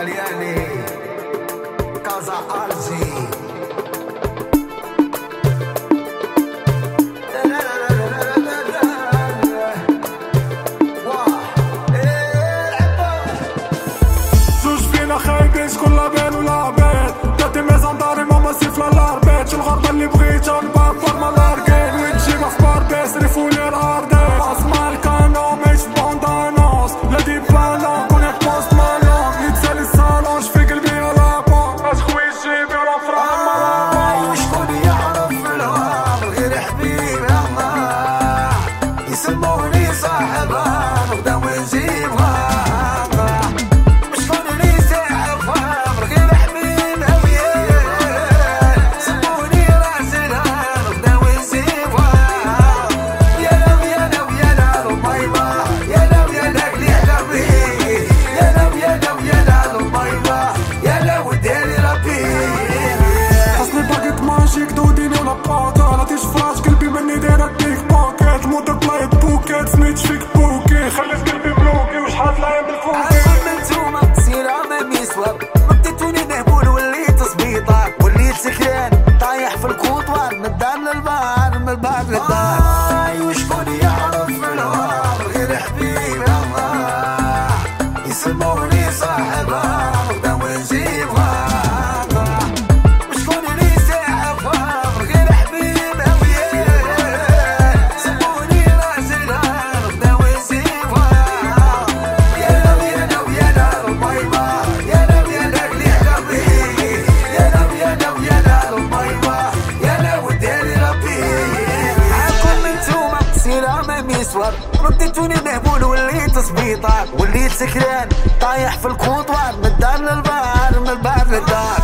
ملياني كازا أرجي خايبين شكون لابان ولا عباد تاتي ميزان داري ماما سيف لا العربات شو الغرضة اللي بغيتها humble bag the dog. السوار رديتوني مهبول وليت سبيطار وليت سكران طايح في الكوطوار من الدار للبار من البار للدار.